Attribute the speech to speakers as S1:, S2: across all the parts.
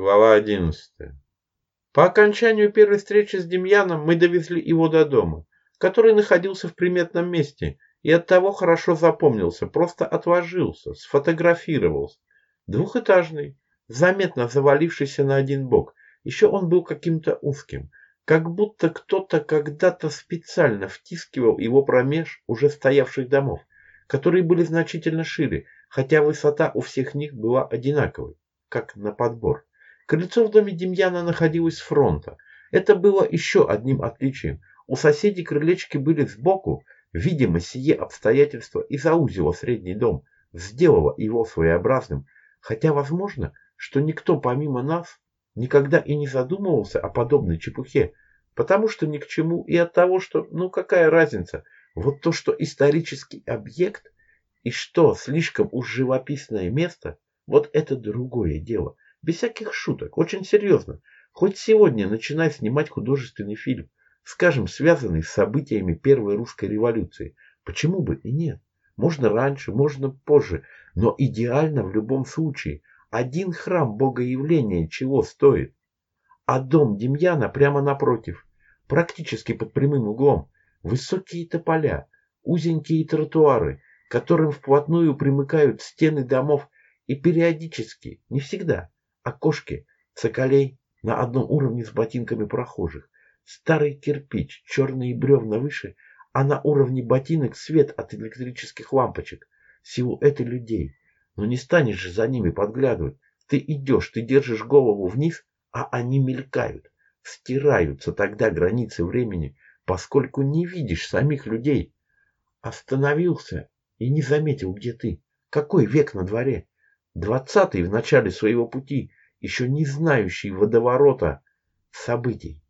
S1: Глава одиннадцатая. По окончанию первой встречи с Демьяном мы довезли его до дома, который находился в приметном месте и оттого хорошо запомнился, просто отложился, сфотографировался. Двухэтажный, заметно завалившийся на один бок. Еще он был каким-то узким, как будто кто-то когда-то специально втискивал его промеж уже стоявших домов, которые были значительно шире, хотя высота у всех них была одинаковой, как на подбор. Крыльцо в доме Демьяна находилось с фронта. Это было еще одним отличием. У соседей крылечки были сбоку. Видимо, сие обстоятельство и заузило средний дом, сделало его своеобразным, хотя возможно, что никто помимо нас никогда и не задумывался о подобной чепухе, потому что ни к чему и от того, что, ну какая разница, вот то, что исторический объект и что слишком уж живописное место, вот это другое дело. Без всяких шуток, очень серьезно. Хоть сегодня начинай снимать художественный фильм, скажем, связанный с событиями Первой русской революции. Почему бы и нет? Можно раньше, можно позже, но идеально в любом случае. Один храм богоявления чего стоит? А дом Демьяна прямо напротив, практически под прямым углом. Высокие тополя, узенькие тротуары, которым вплотную примыкают стены домов и периодически, не всегда, окошки цоколей на одном уровне с ботинками прохожих. Старый кирпич, черные бревна выше, а на уровне ботинок свет от электрических лампочек. Силуэты людей. Но не станешь же за ними подглядывать. Ты идешь, ты держишь голову вниз, а они мелькают. Стираются тогда границы времени, поскольку не видишь самих людей. Остановился и не заметил, где ты. Какой век на дворе? Двадцатый в начале своего пути еще не знающий водоворота событий.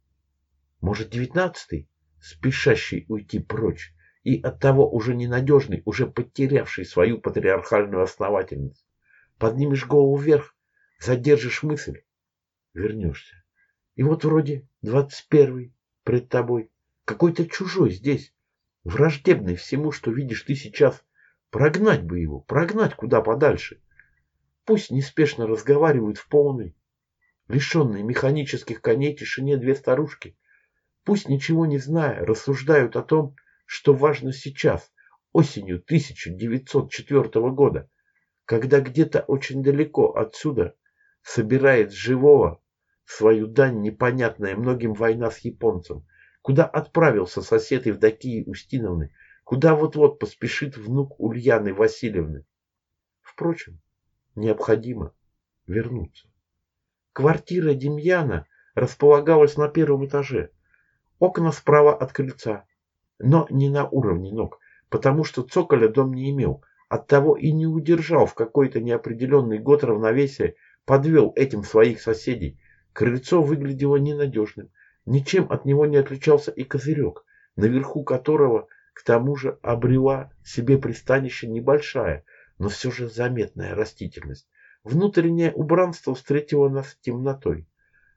S1: Может, девятнадцатый, спешащий уйти прочь, и оттого уже ненадежный, уже потерявший свою патриархальную основательность. Поднимешь голову вверх, задержишь мысль, вернешься. И вот вроде двадцать первый пред тобой, какой-то чужой здесь, враждебный всему, что видишь ты сейчас. Прогнать бы его, прогнать куда подальше. Пусть неспешно разговаривают в полной, лишенной механических коней тишине две старушки. Пусть, ничего не зная, рассуждают о том, что важно сейчас, осенью 1904 года, когда где-то очень далеко отсюда собирает живого свою дань непонятная многим война с японцем, куда отправился сосед Евдокии Устиновны, куда вот-вот поспешит внук Ульяны Васильевны. Впрочем, необходимо вернуться. Квартира Демьяна располагалась на первом этаже. Окна справа от крыльца, но не на уровне ног, потому что цоколя дом не имел. Оттого и не удержал в какой-то неопределенный год равновесия, подвел этим своих соседей. Крыльцо выглядело ненадежным. Ничем от него не отличался и козырек, наверху которого, к тому же, обрела себе пристанище небольшая, но все же заметная растительность. Внутреннее убранство встретило нас темнотой.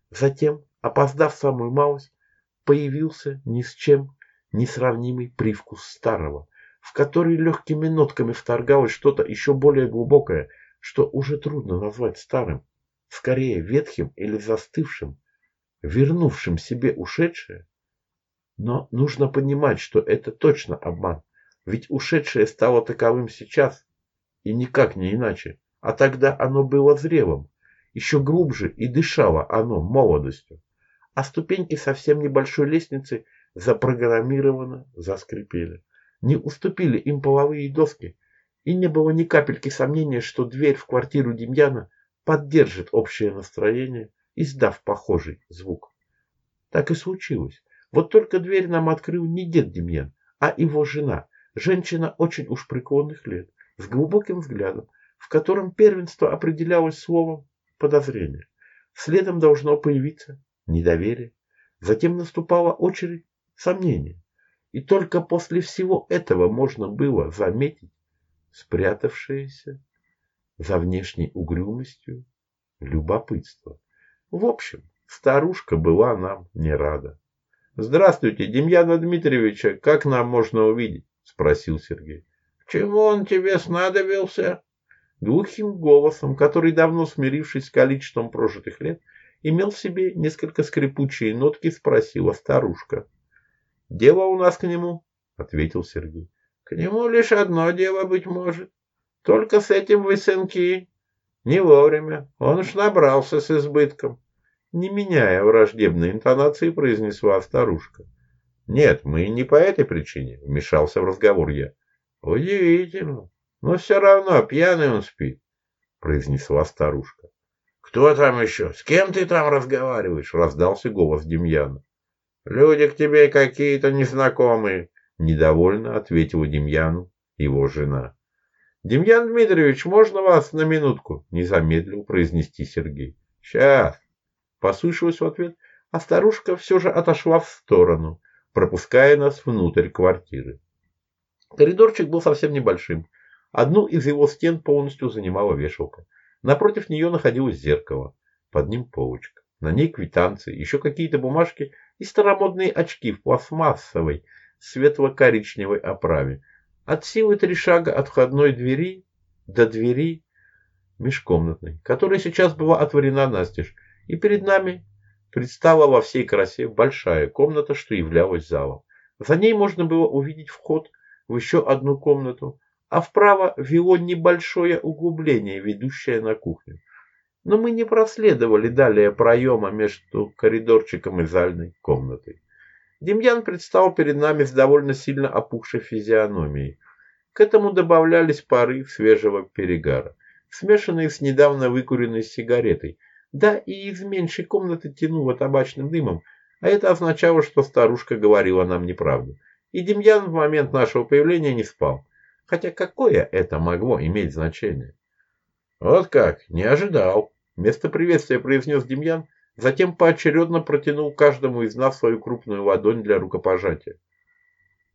S1: Затем, опоздав самую малость, появился ни с чем несравнимый привкус старого, в который легкими нотками вторгалось что-то еще более глубокое, что уже трудно назвать старым, скорее ветхим или застывшим, вернувшим себе ушедшее. Но нужно понимать, что это точно обман, ведь ушедшее стало таковым сейчас, и никак не иначе. А тогда оно было зрелым, еще глубже и дышало оно молодостью. А ступеньки совсем небольшой лестницы запрограммированно заскрипели. Не уступили им половые доски, и не было ни капельки сомнения, что дверь в квартиру Демьяна поддержит общее настроение, издав похожий звук. Так и случилось. Вот только дверь нам открыл не дед Демьян, а его жена, женщина очень уж преклонных лет, с глубоким взглядом, в котором первенство определялось словом подозрение. Следом должно появиться недоверие. Затем наступала очередь сомнения. И только после всего этого можно было заметить спрятавшееся за внешней угрюмостью любопытство. В общем, старушка была нам не рада. «Здравствуйте, Демьяна Дмитриевича, как нам можно увидеть?» – спросил Сергей. Чему он тебе снадобился? глухим голосом, который, давно смирившись с количеством прожитых лет, имел в себе несколько скрипучие нотки, спросила старушка. «Дело у нас к нему», — ответил Сергей. «К нему лишь одно дело, быть может. Только с этим вы, сынки, не вовремя. Он уж набрался с избытком». Не меняя враждебной интонации, произнесла старушка. «Нет, мы не по этой причине», — вмешался в разговор я. «Удивительно. Но все равно пьяный он спит», — произнесла старушка. «Кто там еще? С кем ты там разговариваешь?» — раздался голос Демьяна. «Люди к тебе какие-то незнакомые», — недовольно ответила Демьяну его жена. «Демьян Дмитриевич, можно вас на минутку?» — не замедлил произнести Сергей. «Сейчас!» — послышалось в ответ, а старушка все же отошла в сторону, пропуская нас внутрь квартиры. Коридорчик был совсем небольшим. Одну из его стен полностью занимала вешалка. Напротив нее находилось зеркало. Под ним полочка. На ней квитанции, еще какие-то бумажки и старомодные очки в пластмассовой светло-коричневой оправе. От силы три шага от входной двери до двери межкомнатной, которая сейчас была отворена настежь, и перед нами предстала во всей красе большая комната, что являлась залом. За ней можно было увидеть вход в еще одну комнату, а вправо вело небольшое углубление, ведущее на кухню. Но мы не проследовали далее проема между коридорчиком и зальной комнатой. Демьян предстал перед нами с довольно сильно опухшей физиономией. К этому добавлялись пары свежего перегара, смешанные с недавно выкуренной сигаретой. Да и из меньшей комнаты тянуло табачным дымом, а это означало, что старушка говорила нам неправду. И Демьян в момент нашего появления не спал. Хотя какое это могло иметь значение? Вот как, не ожидал. Вместо приветствия произнес Демьян, затем поочередно протянул каждому из нас свою крупную ладонь для рукопожатия.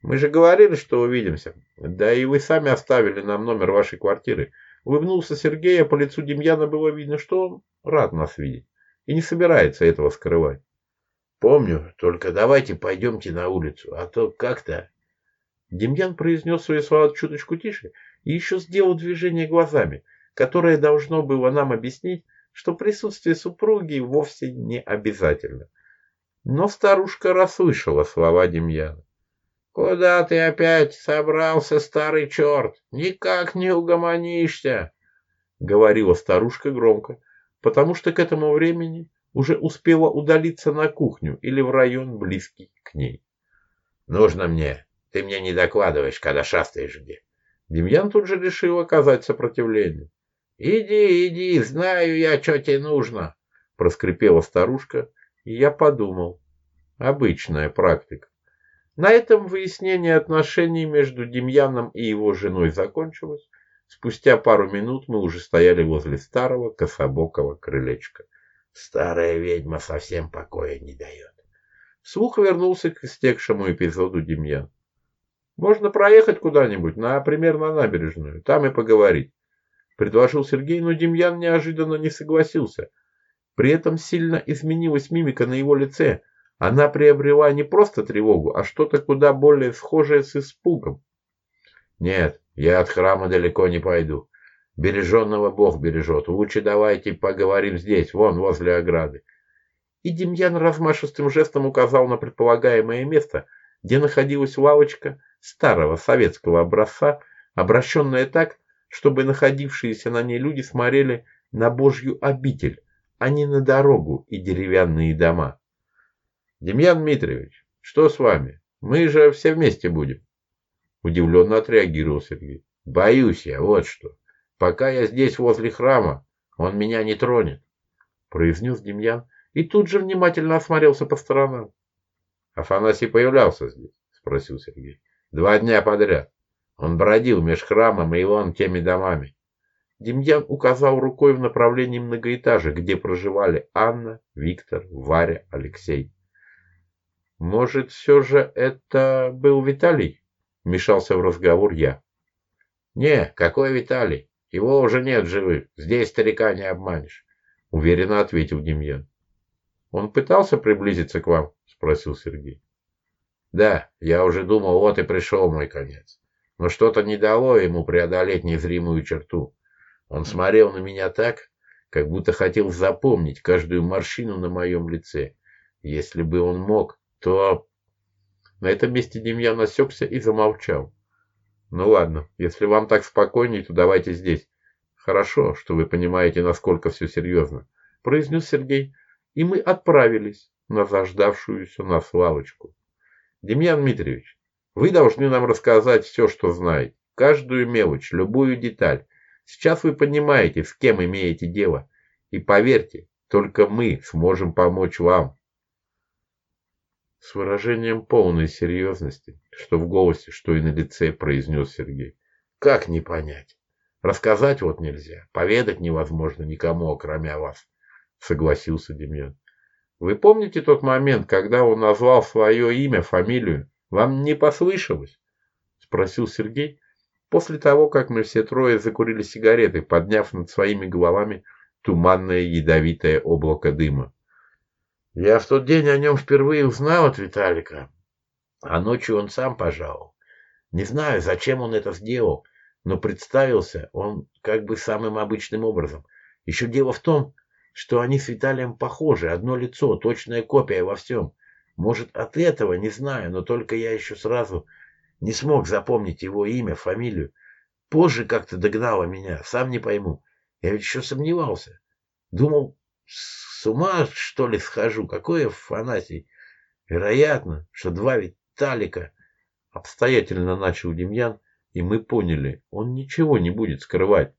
S1: Мы же говорили, что увидимся. Да и вы сами оставили нам номер вашей квартиры. Улыбнулся Сергей, а по лицу Демьяна было видно, что он рад нас видеть и не собирается этого скрывать. Помню, только давайте пойдемте на улицу, а то как-то Демьян произнес свои слова чуточку тише и еще сделал движение глазами, которое должно было нам объяснить, что присутствие супруги вовсе не обязательно. Но старушка расслышала слова Демьяна. «Куда ты опять собрался, старый черт? Никак не угомонишься!» — говорила старушка громко, потому что к этому времени уже успела удалиться на кухню или в район, близкий к ней. «Нужно мне ты мне не докладываешь, когда шастаешь где. Демьян тут же решил оказать сопротивление. «Иди, иди, знаю я, что тебе нужно», — проскрипела старушка, и я подумал. Обычная практика. На этом выяснение отношений между Демьяном и его женой закончилось. Спустя пару минут мы уже стояли возле старого кособокого крылечка. Старая ведьма совсем покоя не дает. Слух вернулся к истекшему эпизоду Демьян. Можно проехать куда-нибудь, например, на набережную, там и поговорить. Предложил Сергей, но Демьян неожиданно не согласился. При этом сильно изменилась мимика на его лице. Она приобрела не просто тревогу, а что-то куда более схожее с испугом. Нет, я от храма далеко не пойду. Береженного Бог бережет. Лучше давайте поговорим здесь, вон, возле ограды. И Демьян размашистым жестом указал на предполагаемое место, где находилась лавочка старого советского образца, обращенная так, чтобы находившиеся на ней люди смотрели на Божью обитель, а не на дорогу и деревянные дома. «Демьян Дмитриевич, что с вами? Мы же все вместе будем». Удивленно отреагировал Сергей. «Боюсь я, вот что. Пока я здесь возле храма, он меня не тронет», произнес Демьян и тут же внимательно осмотрелся по сторонам. «Афанасий появлялся здесь?» спросил Сергей. Два дня подряд. Он бродил меж храмом и вон теми домами. Демьян указал рукой в направлении многоэтажек, где проживали Анна, Виктор, Варя, Алексей. «Может, все же это был Виталий?» — вмешался в разговор я. «Не, какой Виталий? Его уже нет живых. Здесь старика не обманешь», — уверенно ответил Демьян. «Он пытался приблизиться к вам?» — спросил Сергей. Да, я уже думал, вот и пришел мой конец. Но что-то не дало ему преодолеть незримую черту. Он смотрел на меня так, как будто хотел запомнить каждую морщину на моем лице. Если бы он мог, то... На этом месте Демьян осекся и замолчал. Ну ладно, если вам так спокойней, то давайте здесь. Хорошо, что вы понимаете, насколько все серьезно, произнес Сергей, и мы отправились на заждавшуюся нас лавочку. Демьян Дмитриевич, вы должны нам рассказать все, что знаете, каждую мелочь, любую деталь, Сейчас вы понимаете, с кем имеете дело. И поверьте, только мы сможем помочь вам. С выражением полной серьезности, что в голосе, что и на лице, произнес Сергей. Как не понять? Рассказать вот нельзя, поведать невозможно никому, окромя вас, согласился Демьян. Вы помните тот момент, когда он назвал свое имя, фамилию? Вам не послышалось? Спросил Сергей, После того, как мы все трое закурили сигареты, подняв над своими головами туманное ядовитое облако дыма. Я в тот день о нем впервые узнал от Виталика, а ночью он сам пожаловал. Не знаю, зачем он это сделал, но представился он как бы самым обычным образом. Еще дело в том, что они с Виталием похожи, одно лицо, точная копия во всем. Может, от этого, не знаю, но только я еще сразу не смог запомнить его имя, фамилию. Позже как-то догнало меня, сам не пойму. Я ведь еще сомневался. Думал, ума, что ли, схожу? Какой Афанасий? Вероятно, что два Виталика. Обстоятельно начал Демьян, и мы поняли, он ничего не будет скрывать.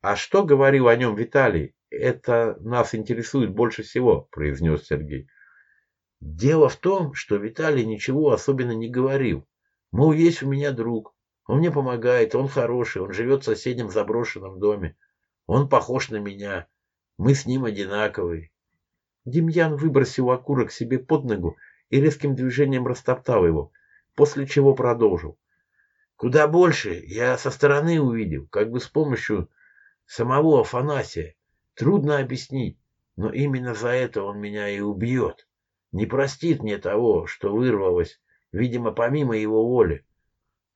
S1: А что говорил о нем Виталий? Это нас интересует больше всего, произнес Сергей. Дело в том, что Виталий ничего особенно не говорил. Мол, есть у меня друг. Он мне помогает, он хороший, он живет в соседнем заброшенном доме. Он похож на меня. Мы с ним одинаковые. Демьян выбросил окурок себе под ногу и резким движением растоптал его, после чего продолжил. Куда больше я со стороны увидел, как бы с помощью самого Афанасия. Трудно объяснить, но именно за это он меня и убьет. Не простит мне того, что вырвалось видимо, помимо его воли.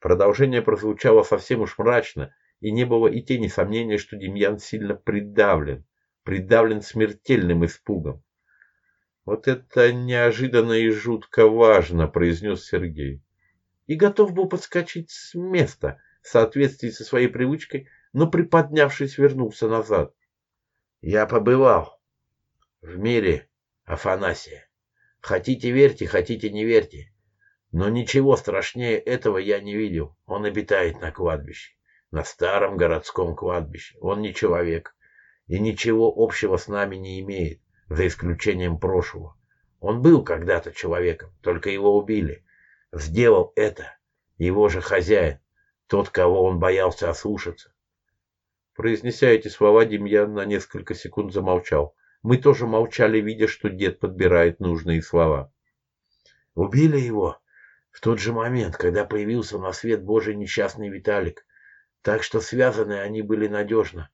S1: Продолжение прозвучало совсем уж мрачно, и не было и тени сомнения, что Демьян сильно придавлен, придавлен смертельным испугом. «Вот это неожиданно и жутко важно», — произнес Сергей. И готов был подскочить с места в соответствии со своей привычкой, но, приподнявшись, вернулся назад. «Я побывал в мире Афанасия. Хотите верьте, хотите не верьте. Но ничего страшнее этого я не видел. Он обитает на кладбище. На старом городском кладбище. Он не человек. И ничего общего с нами не имеет, за исключением прошлого. Он был когда-то человеком, только его убили. Сделал это его же хозяин, тот, кого он боялся ослушаться. Произнеся эти слова, Демьян на несколько секунд замолчал. Мы тоже молчали, видя, что дед подбирает нужные слова. «Убили его в тот же момент, когда появился на свет Божий несчастный Виталик. Так что связаны они были надежно.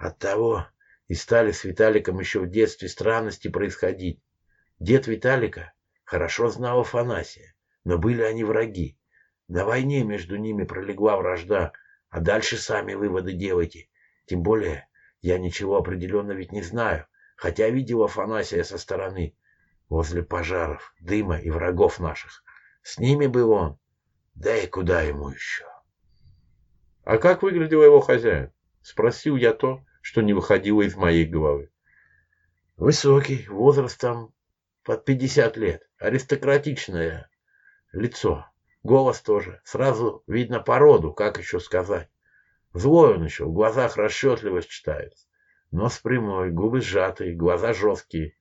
S1: Оттого и стали с Виталиком еще в детстве странности происходить. Дед Виталика хорошо знал Афанасия, но были они враги. На войне между ними пролегла вражда, а дальше сами выводы делайте. Тем более, я ничего определенно ведь не знаю, хотя видел Афанасия со стороны, возле пожаров, дыма и врагов наших. С ними был он. Да и куда ему еще? А как выглядел его хозяин? Спросил я то, что не выходило из моей головы. Высокий, возрастом под пятьдесят лет, аристократичное лицо, голос тоже, сразу видно породу, как еще сказать. Злой он еще, в глазах расчетливость читается. Нос прямой, губы сжатые, глаза жесткие.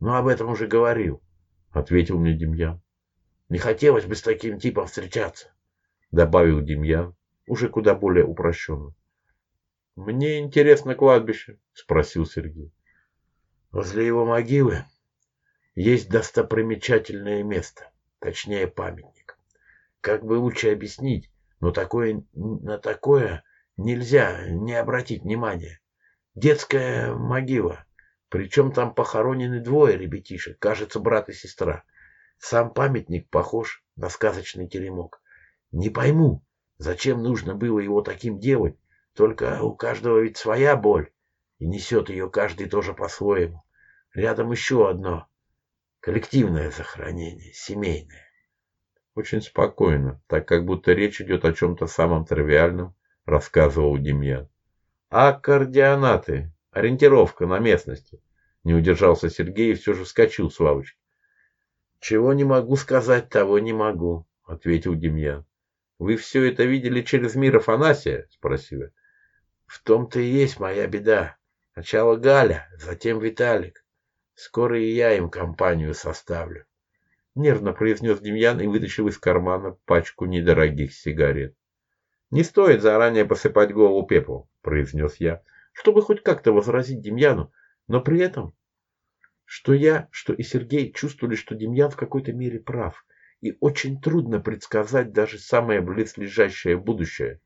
S1: Ну, об этом уже говорил, — ответил мне Демьян. Не хотелось бы с таким типом встречаться, добавил Демьян, уже куда более упрощенно. Мне интересно кладбище, спросил Сергей. Возле его могилы есть достопримечательное место, точнее памятник. Как бы лучше объяснить, но такое, на такое нельзя не обратить внимания. Детская могила, причем там похоронены двое ребятишек, кажется, брат и сестра. Сам памятник похож на сказочный теремок. Не пойму, зачем нужно было его таким делать,
S2: Только у каждого ведь своя боль, и несет ее каждый тоже по-своему. Рядом еще одно коллективное захоронение, семейное.
S1: Очень спокойно, так как будто речь идет о чем-то самом тривиальном, рассказывал Демьян. А координаты, ориентировка на местности. Не удержался Сергей и все же вскочил с лавочки.
S2: Чего не могу сказать, того не могу, ответил Демьян.
S1: Вы все это видели через мир Афанасия? спросил я.
S2: В том-то и есть моя беда. Сначала Галя, затем Виталик. Скоро и я им компанию составлю.
S1: Нервно произнес Демьян и вытащил из кармана пачку недорогих сигарет. Не стоит заранее посыпать голову пеплом, произнес я, чтобы хоть как-то возразить Демьяну, но при этом, что я, что и Сергей чувствовали, что Демьян в какой-то мере прав, и очень трудно предсказать даже самое близлежащее будущее.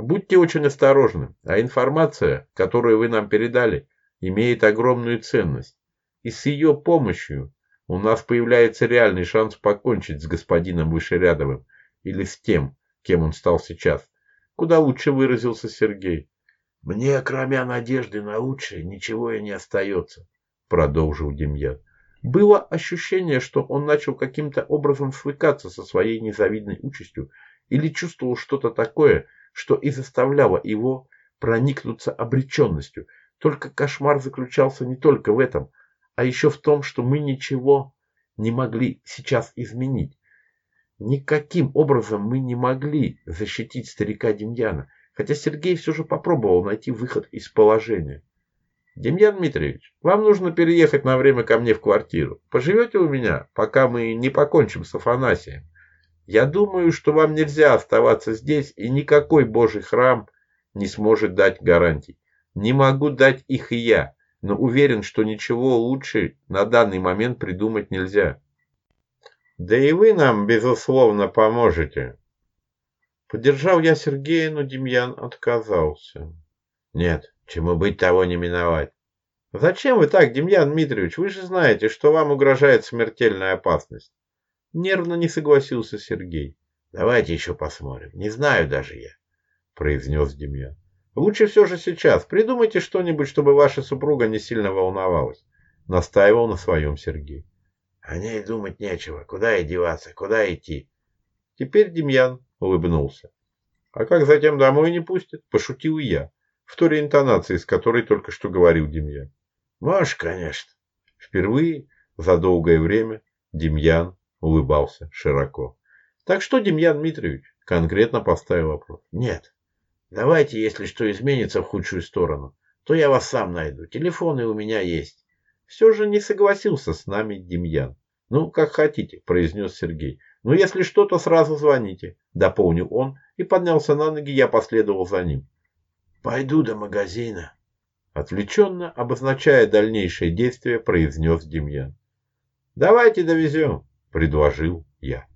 S1: Будьте очень осторожны, а информация, которую вы нам передали, имеет огромную ценность. И с ее помощью у нас появляется реальный шанс покончить с господином Вышерядовым или с тем, кем он стал сейчас. Куда лучше выразился Сергей.
S2: «Мне, кроме надежды на лучшее, ничего и не остается», — продолжил Демьян.
S1: Было ощущение, что он начал каким-то образом свыкаться со своей незавидной участью или чувствовал что-то такое, что и заставляло его проникнуться обреченностью. Только кошмар заключался не только в этом, а еще в том, что мы ничего не могли сейчас изменить. Никаким образом мы не могли защитить старика Демьяна, хотя Сергей все же попробовал найти выход из положения. Демьян Дмитриевич, вам нужно переехать на время ко мне в квартиру. Поживете у меня, пока мы не покончим с Афанасием. Я думаю, что вам нельзя оставаться здесь, и никакой божий храм не сможет дать гарантий. Не могу дать их и я, но уверен, что ничего лучше на данный момент придумать нельзя. Да и вы нам, безусловно, поможете. Поддержал я Сергея, но Демьян отказался.
S2: Нет, чему быть, того не миновать.
S1: Зачем вы так, Демьян Дмитриевич? Вы же знаете, что вам угрожает смертельная опасность. Нервно не согласился Сергей.
S2: Давайте еще посмотрим. Не знаю даже я, произнес Демьян.
S1: Лучше все же сейчас. Придумайте что-нибудь, чтобы ваша супруга не сильно волновалась. Настаивал на своем Сергей.
S2: О ней думать нечего. Куда и деваться, куда идти?
S1: Теперь Демьян улыбнулся. А как затем домой не пустят? Пошутил я. В той интонации, с которой только что говорил Демьян.
S2: Можешь, конечно.
S1: Впервые за долгое время Демьян улыбался широко. Так что, Демьян Дмитриевич, конкретно поставил вопрос.
S2: Нет. Давайте, если что изменится в худшую сторону, то я вас сам найду. Телефоны у меня есть.
S1: Все же не согласился с нами Демьян. Ну, как хотите, произнес Сергей. Но если что, то сразу звоните, дополнил он и поднялся на ноги, я последовал за ним.
S2: Пойду до магазина.
S1: Отвлеченно, обозначая дальнейшие действия, произнес Демьян. Давайте довезем предложил я.